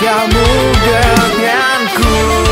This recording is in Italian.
kamu denganku